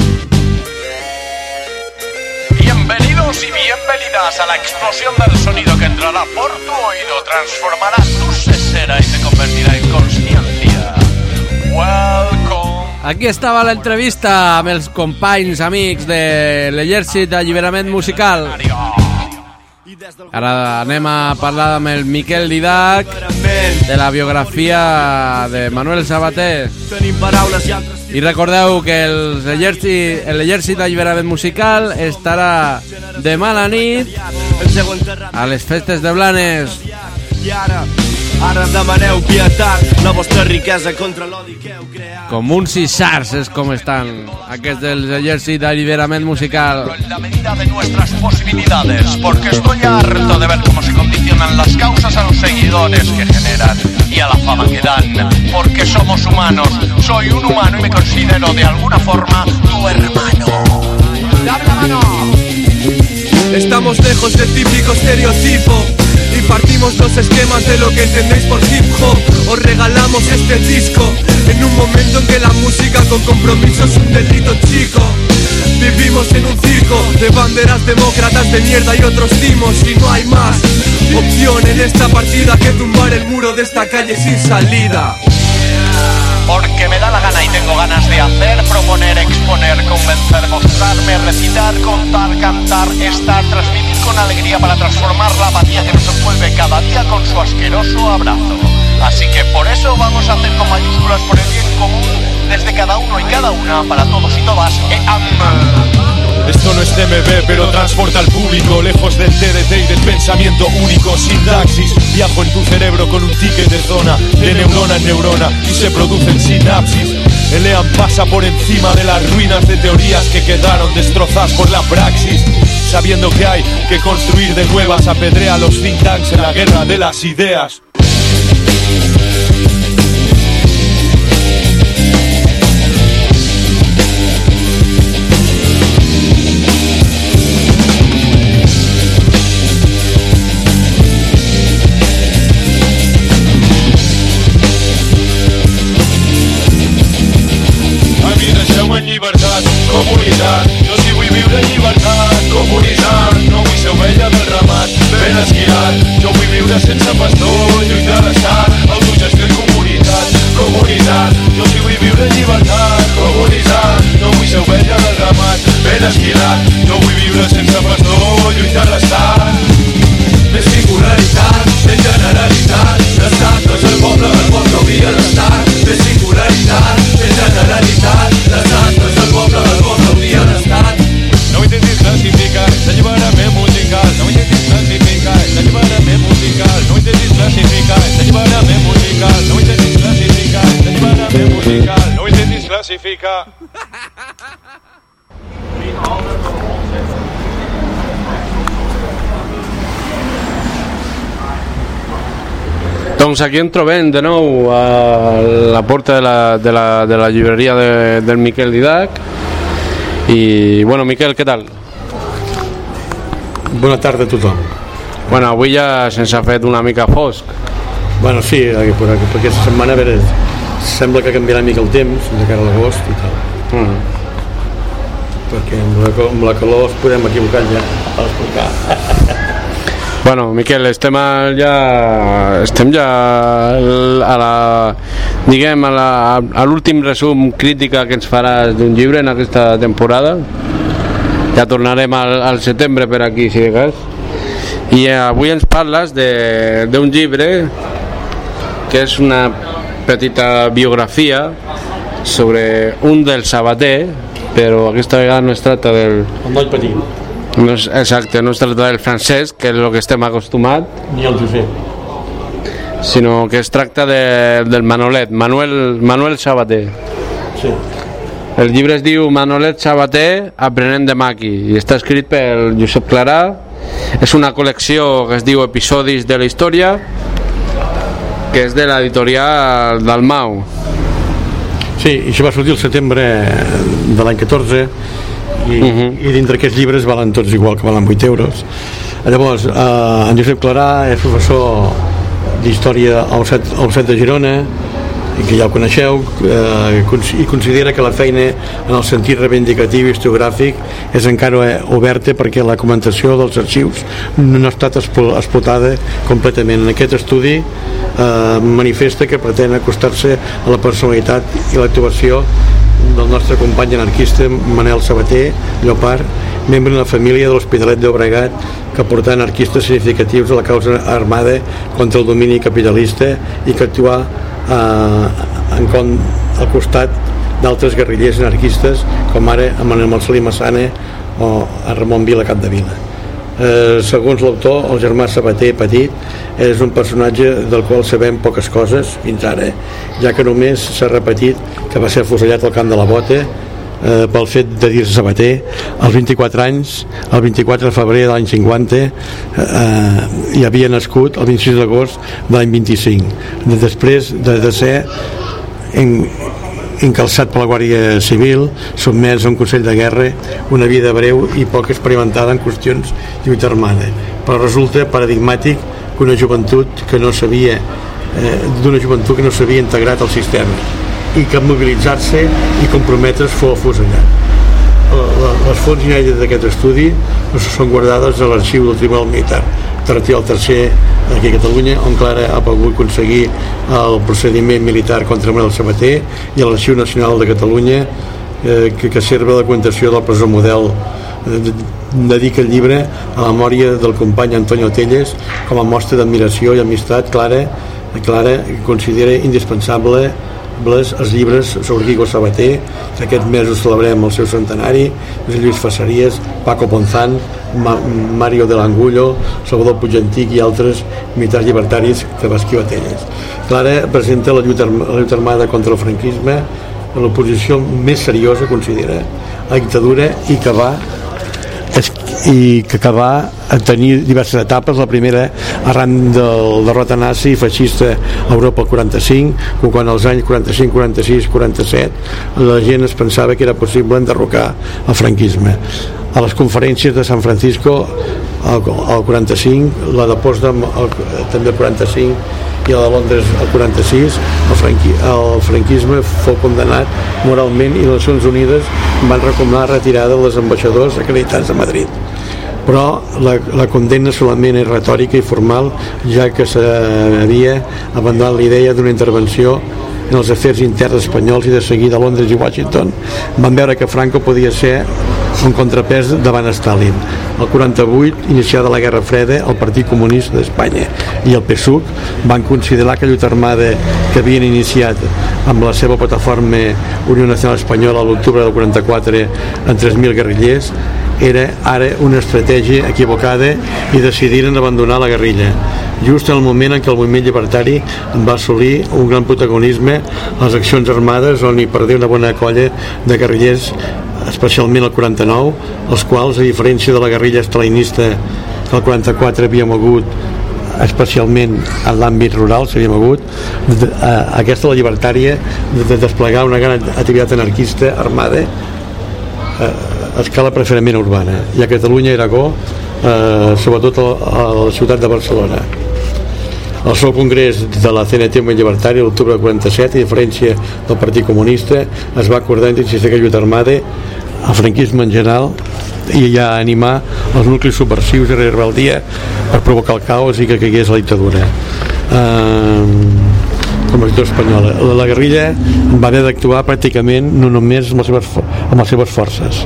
Bienvenidos y bienvenidas a la explosión del sonido que entrará por tu oído, transformará tu sesera y te convertirá en consciencia. Welcome. Aquí estava l'entrevista amb els companys, amics de l'exèrcit d'alliberament musical. Ara anem a parlar amb el Miquel Didac de la biografia de Manuel Sabater. I recordeu que l'exèrcit d'alliberament musical estarà demà a la nit a les festes de Blanes. i ara, ara demaneu pietat, la vostra riquesa contra l'odi que heu creat. Com uns sisars és com estan aquests dels l'exèrcit d'alliberament musical. En la medida de nuestras posibilidades, porque estoy harto de ver cómo se condicionan las causas a los seguidores que generan y a la fama que dan, porque somos humanos, soy un humano y me considero de alguna forma tu hermano. ¡Dame la mano! Estamos lejos del típico estereotipo partimos los esquemas de lo que entendéis por hip hop. Os regalamos este disco en un momento en que la música con compromiso es un delito chico. Vivimos en un circo de banderas demócratas de mierda y otros timos y no hay más opción en esta partida que tumbar el muro de esta calle sin salida. Porque me da la gana y tengo ganas de hacer, proponer, exponer, convencer, mostrarme, recitar, contar, cantar, estar, transmitir con alegría para transformar la apatía que nos envuelve cada día con su asqueroso abrazo. Así que por eso vamos a hacer con mayúsculas por el bien común, desde cada uno y cada una, para todos y todas. EAM. Esto no es TMB, pero transporta al público lejos del TDT y del pensamiento único. Sintaxis, viajo en tu cerebro con un ticket de zona, de neurona en neurona, y se producen sinapsis. El EAM pasa por encima de las ruinas de teorías que quedaron destrozadas por la praxis. Sabiendo que hay que construir de nuevas, apedrea los think tanks en la guerra de las ideas. Comunitat Jo si vull viure en llibertat, ben esquilat Jo vull viure sense pastor, lluita l'estat Autogestió i comunitat, comunitat. Jo si vull viure en llibertat, comunitat. No vull ser ovella del ramat, ben esquilat Jo vull viure sense pastor, lluita l'estat més singularitat, més generalitat Doncs aquí em trobem de nou a la porta de la, de la, de la llibreria de, del Miquel Didac i bueno, Miquel, què tal? Bona tarda a tothom. Bueno, avui ja se'ns ha fet una mica fosc. Bueno, sí, aquí, per, aquí, per aquesta setmana a veure, sembla que canviarà mica el temps de cara a l'agost i tal Mm. perquè amb la, amb la calor es podem equivocar ja a explicar Bueno, Miquel, estem ja estem ja a la diguem a l'últim resum crítica que ens faràs d'un llibre en aquesta temporada. Ja tornarem al, al setembre per aquí, si de cas. I eh, avui ens parles de- d'un llibre que és una petita biografia sobre un del sabater, però aquesta vegada no es tracta del, el noi petit no és, exacte, no es tracta del francès, que és el que estem acostumats, ni el Josep sinó que es tracta de, del Manolet, Manuel, Manuel Sabater. sí. El llibre es diu Manolet Sabater, aprenent de maqui, i està escrit per Josep Clarà. És una col·lecció que es diu Episodis de la història, que és de l'editorial Dalmau. Sí, i això va sortir el setembre de l'any 14 i, uh -huh. i dintre aquests llibres valen tots igual que valen 8 euros llavors eh, en Josep Clarà és professor d'història al CET, al CET de Girona que ja ho coneixeu eh, i considera que la feina en el sentit reivindicatiu i historiogràfic és encara eh, oberta perquè la comentació dels arxius no ha estat explo- explotada completament. En aquest estudi eh, manifesta que pretén acostar-se a la personalitat i l'actuació del nostre company anarquista Manel Sabater Llopart, membre de la família de l'Hospitalet de Obregat que portà anarquistes significatius a la causa armada contra el domini capitalista i que actuà eh, en con, al costat d'altres guerrillers anarquistes com ara a Manel Marcelí Massana o a Ramon Vila Capdevila. Eh, segons l'autor, el germà Sabater Petit és un personatge del qual sabem poques coses fins ara, ja que només s'ha repetit que va ser afusellat al camp de la Bota eh, pel fet de dir-se Sabater als 24 anys el 24 de febrer de l'any 50 eh, i havia nascut el 26 d'agost de l'any 25 de, després de, de ser en, encalçat per la Guàrdia Civil, sotmès a un Consell de Guerra, una vida breu i poc experimentada en qüestions lluita armada. Però resulta paradigmàtic que una joventut que no sabia eh, d'una joventut que no s'havia integrat al sistema i que mobilitzar-se i comprometre's fou afusellat. La- la- Les fonts inèdites d'aquest estudi són guardades a l'arxiu del Tribunal Militar. Territorial tercer aquí a Catalunya on Clara ha pogut aconseguir el procediment militar contra Manuel Sabater i l'Arxiu Nacional de Catalunya eh, que, que serva de documentació del presó model. Eh, dedica el llibre a la memòria del company Antonio Telles com a mostra d'admiració i amistat. Clara, Clara considera indispensable les, els llibres sobre Quico Sabater que aquest mes ho celebrem el seu centenari Lluís Faceries, Paco Ponzán Ma Mario de l'Angullo Salvador Puigantic i altres militars llibertaris que va esquivar Telles. Clara presenta la lluita, la lluita armada contra el franquisme en l'oposició més seriosa considera. La dictadura i que va i que, va a tenir diverses etapes. La primera arran del derrota nazi feixista a Europa el 45 quan als anys 45, 46, 47 la gent es pensava que era possible enderrocar el franquisme. A les conferències de San Francisco el 45 la de Potsdam també el 45 i la de Londres el 46 el, franqui, el franquisme fou condemnat moralment i les Nacions Unides van recomanar la retirada dels ambaixadors acreditats a Madrid. Però la, la condemna solament és retòrica i formal ja que s'havia abandonat la idea d'una intervenció en els afers interns espanyols i de seguida a Londres i Washington. Van veure que Franco podia ser un contrapès davant Stalin. El 48, iniciada la Guerra Freda, el Partit Comunista d'Espanya i el PSUC van considerar que la lluita armada que havien iniciat amb la seva plataforma Unió Nacional Espanyola a l'octubre del 44 amb 3.000 guerrillers era ara una estratègia equivocada i decidiren abandonar la guerrilla just en el moment en què el moviment llibertari va assolir un gran protagonisme a les accions armades on hi perdé una bona colla de guerrillers especialment el 49 els quals a diferència de la guerrilla estalinista que el 44 havíem hagut especialment en l'àmbit rural s'havia mogut aquesta la llibertària de, de desplegar una gran activitat anarquista armada a, a escala preferentment urbana. I a Catalunya i Aragó eh, sobretot a la ciutat de Barcelona el seu congrés de la CNT Llibertari l'octubre del 47 a diferència del Partit Comunista es va acordar intensificar la lluita armada el franquisme en general i ja animar els nuclis subversius i rebeldia per provocar el caos i que caigués la dictadura. Eh, com a espanyola la, la guerrilla va haver d'actuar pràcticament no només amb les seves, amb les seves forces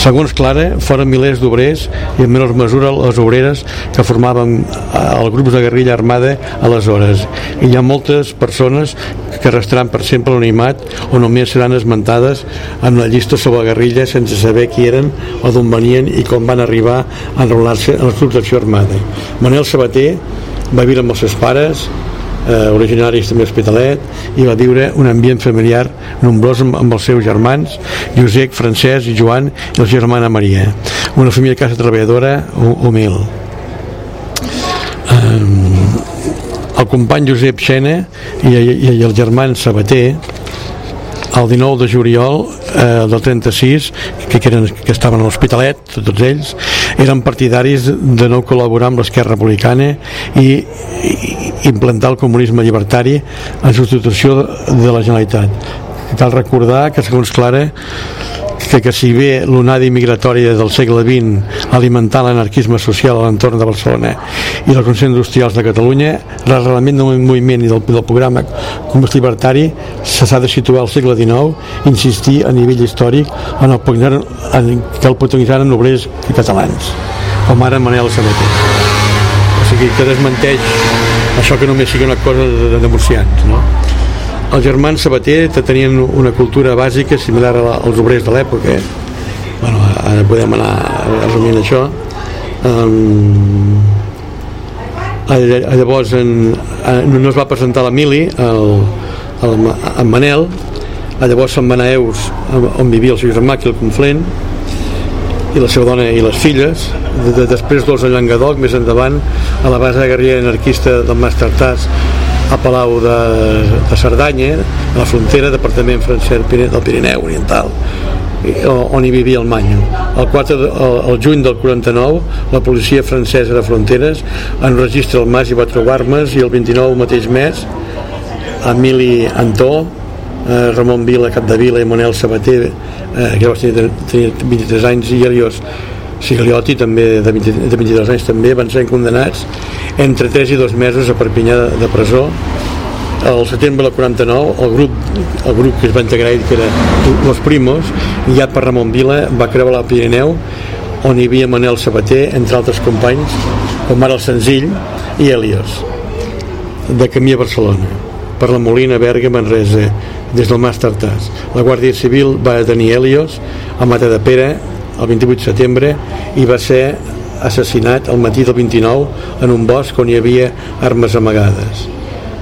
segons Clara foren milers d'obrers i en menor mesura les obreres que formaven eh, el grup de guerrilla armada aleshores. I hi ha moltes persones que restaran per sempre l'animat o només seran esmentades en la llista sobre la guerrilla sense saber qui eren o d'on venien i com van arribar a enrolar-se en els grups d'acció armada. Manel Sabater va viure amb els seus pares eh, originaris també Hospitalet i va viure un ambient familiar nombrós amb, amb els seus germans Josep, Francesc i Joan i la germana Maria. Una família casa treballadora hu- humil. El company Josep Xena i, i, i el germà Sabater el 19 de juliol eh, del 36 que, que, eren, que estaven a l'Hospitalet tots ells eren partidaris de no col·laborar amb l'esquerra republicana i, i implantar el comunisme llibertari en substitució de la Generalitat. Cal recordar que segons Clara que, que si bé l'onada imigratòria del segle XX alimentar l'anarquisme social a l'entorn de Barcelona i la Consell Industrials de Catalunya, l'arrelament del moviment i del, del programa Combust Libertari se s'ha de situar al segle XIX, insistir a nivell històric en el, en, que el protagonitzaren obrers catalans, com ara Manel Sabater. O sigui, que desmenteix això que només sigui una cosa de, de, de murcians, no? Els germans Sabater te- tenien una cultura bàsica similar als obrers de l'època. Bueno, ara podem anar resumint això. Um, llavors en, en, no es va presentar l'Emili, el, el, en Manel, llavors se'n va anar a Eus, on vivia el seu germà, aquí al Conflent, i la seva dona i les filles de, de, després dos a Llangadog més endavant a la base de guerrilla anarquista del Mas Tartàs a Palau de, de Cerdanya a la frontera, departament francès del Pirineu Oriental on hi vivia el Manyo. El, 4 de, el, el juny del 49, la policia francesa de fronteres enregistra el mas i va trobar armes i el 29 del mateix mes Emili Antó, eh, Ramon Vila Capdevila i Manel Sabater, eh, que llavors tenia, tenia 23 anys, i Elios Sigliotti, també de, 20, de 22 anys també, van ser condemnats entre 3 i 2 mesos a Perpinyà de, de presó. Al setembre del 49, el grup, el grup que es va integrar que era Los Primos, guiat per Ramon Vila, va creuar el Pirineu, on hi havia Manel Sabater, entre altres companys, com ara el Senzill i Helios de camí a Barcelona per la Molina, Berga, Manresa des del Mas. La Guàrdia Civil va detenir Helios a Mata de Pere el 28 de setembre i va ser assassinat el matí del 29 en un bosc on hi havia armes amagades.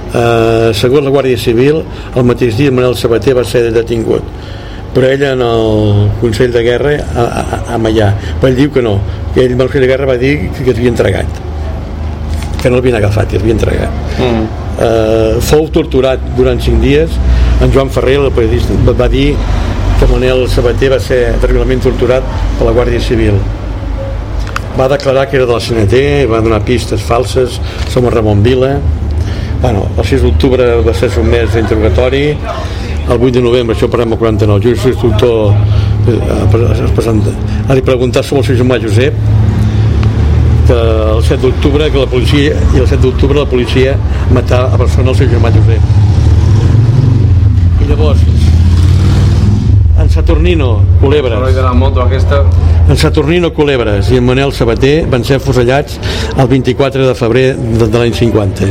Eh, segons la Guàrdia Civil, el mateix dia Manuel Sabater va ser detingut però ell en el Consell de Guerra a, a, a Mallà però ell diu que no, que ell en el Consell de Guerra va dir que, que havia entregat que no l'havien agafat i l'havien entregat mm. uh, fou torturat durant 5 dies en Joan Ferrer el periodista va dir que Manel Sabater va ser terriblement torturat per la Guàrdia Civil. Va declarar que era de la CNT va donar pistes falses som a Ramon Vila. Bueno, el 6 d'octubre va ser sotmès a interrogatori. El 8 de novembre, això parlem al 49 el judici instructor eh, ha de preguntar sobre el seu germà Josep que el 7 d'octubre que la policia i el 7 d'octubre la policia matar a Barcelona el seu germà Josep. I llavors en Saturnino Culebres. De la moto aquesta. En Saturnino Culebres i en Manel Sabater van ser afusellats el 24 de febrer de, de l'any 50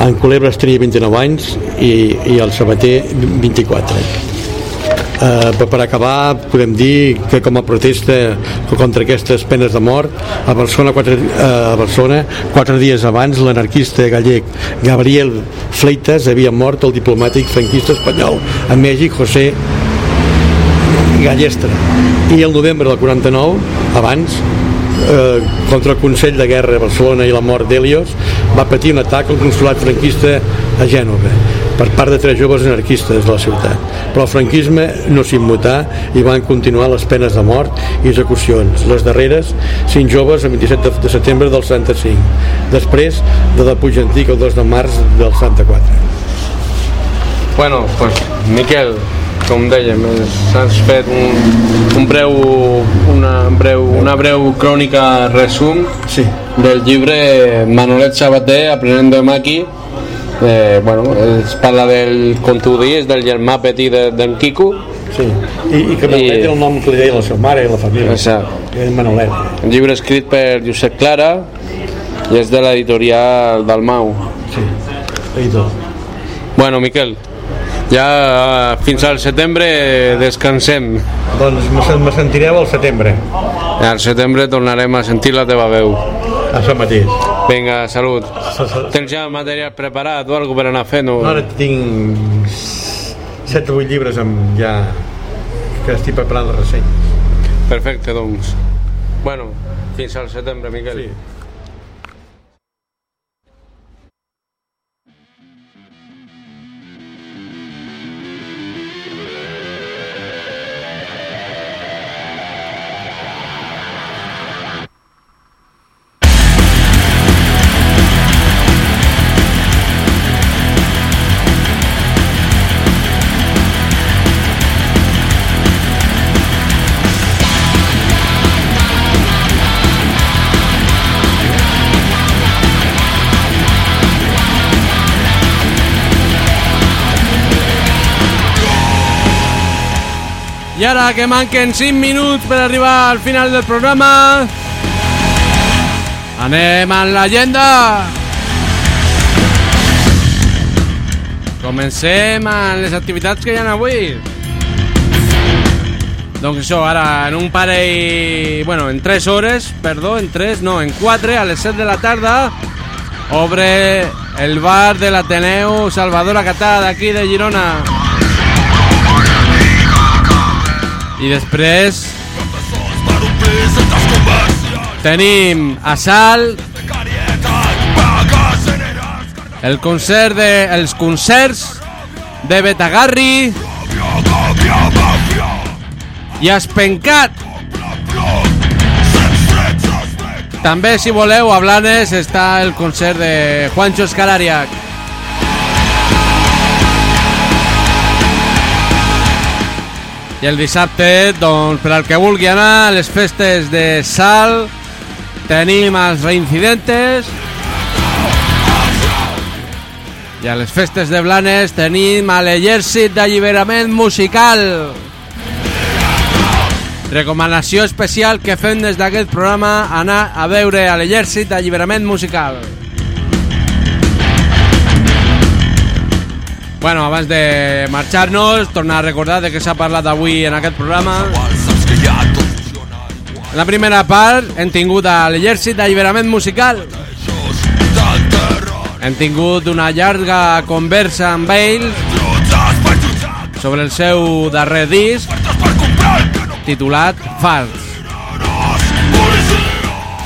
en Culebres tenia 29 anys i, i el Sabater 24 Uh, per, per acabar podem dir que com a protesta contra aquestes penes de mort a Barcelona quatre, uh, a Barcelona quatre dies abans l'anarquista gallec Gabriel Fleitas havia mort el diplomàtic franquista espanyol a Mèxic José Gallestra i el novembre del 49 abans eh, contra el Consell de Guerra de Barcelona i la mort d'Helios va patir un atac al consulat franquista a Gènova per part de tres joves anarquistes de la ciutat. Però el franquisme no s'immutà i van continuar les penes de mort i execucions. Les darreres, cinc joves el 27 de setembre del 75, després de la Puig Antic el 2 de març del 74. Bueno, pues, Miquel, com dèiem, s'has fet un, un breu, una, breu, una breu crònica resum sí. del llibre Manolet Sabater, Aprenent de Maqui, eh, bueno, es parla del, com tu dius, del germà petit de- d'en Quico, Sí, i, i que Manolet era el nom que li deia la seva mare i la família. Exacte. Manolet. un llibre escrit per Josep Clara i és de l'editorial Dalmau. Sí, editor. Bueno, Miquel, ja eh, fins al setembre descansem. Doncs me, sen- me sentireu al setembre. Al setembre tornarem a sentir la teva veu. Això mateix. Vinga, salut. Tens ja material preparat o alguna per anar fent? O... Ara tinc 7 o 8 llibres amb ja que estic preparant la ressenya. Perfecte, doncs. Bueno, fins al setembre, Miquel. Sí. I ara que manquen 5 minuts per arribar al final del programa, anem a l'agenda. Comencem amb les activitats que hi ha avui. Doncs això, ara en un parell... Bueno, en 3 hores, perdó, en 3, no, en 4, a les 7 de la tarda, obre el bar de l'Ateneu Salvador Acatà d'aquí de Girona. I després tenim a Sal. El concert de, els concerts de Betagarri i Espencat també si voleu a Blanes està el concert de Juancho Escalariac I el dissabte, doncs, per al que vulgui anar a les festes de Sal, tenim els reincidentes. I a les festes de Blanes tenim a l'exèrcit d'alliberament musical. Recomanació especial que fem des d'aquest programa anar a veure a l'exèrcit d'alliberament musical. Bueno, abans de marxar-nos, tornar a recordar de què s'ha parlat avui en aquest programa. En la primera part hem tingut l'exèrcit d'alliberament musical. Hem tingut una llarga conversa amb ells sobre el seu darrer disc titulat Fals.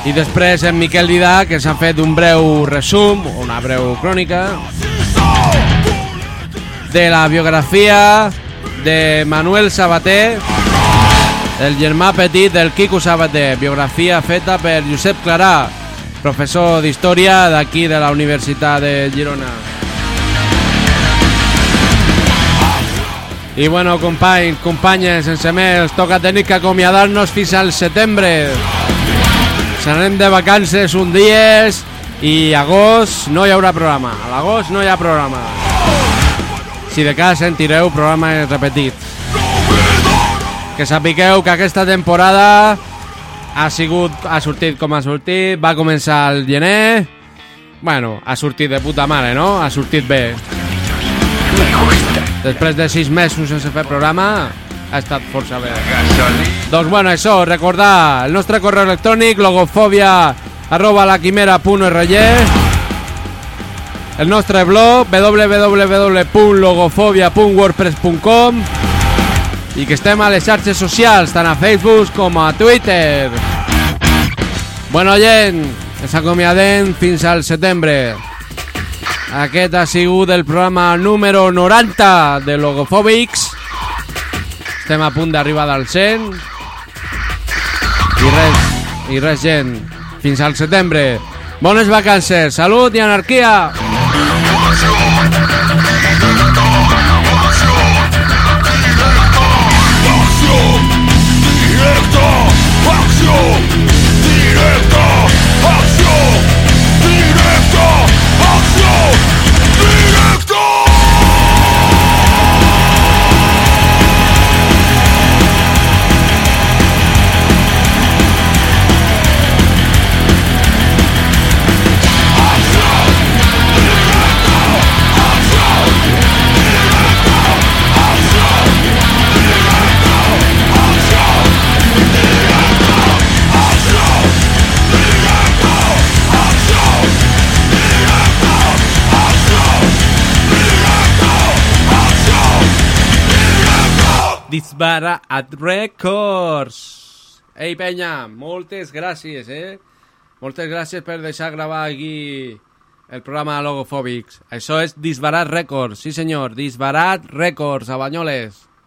I després en Miquel Didà, que s'ha fet un breu resum, una breu crònica, de la biografia de Manuel Sabater, el germà petit del Quico Sabater, biografia feta per Josep Clarà, professor d'història d'aquí de la Universitat de Girona. I bueno, companys, companyes, sense més, toca tenir que acomiadar-nos fins al setembre. Serem de vacances un dies i agost no hi haurà programa. A l'agost no hi ha programa. Si de cas sentireu programes repetits. Que sapigueu que aquesta temporada ha sigut ha sortit com ha sortit, va començar el gener. Bueno, ha sortit de puta mare, no? Ha sortit bé. Després de sis mesos sense fer programa, ha estat força bé. Doncs bueno, això, recordar el nostre correu electrònic logofòbia arroba laquimera.rg el nostre blog www.logofobia.wordpress.com i que estem a les xarxes socials, tant a Facebook com a Twitter. Bueno, gent, ens acomiadem fins al setembre. Aquest ha sigut el programa número 90 de Logofòbics. Estem a punt d'arribar al 100. I res, i res, gent. Fins al setembre. Bones vacances, salut i anarquia! Disbarat Records. Ei, penya, moltes gràcies, eh? Moltes gràcies per deixar gravar aquí el programa Logofòbics. Això és Disbarat Records, sí senyor, Disbarat Records, a.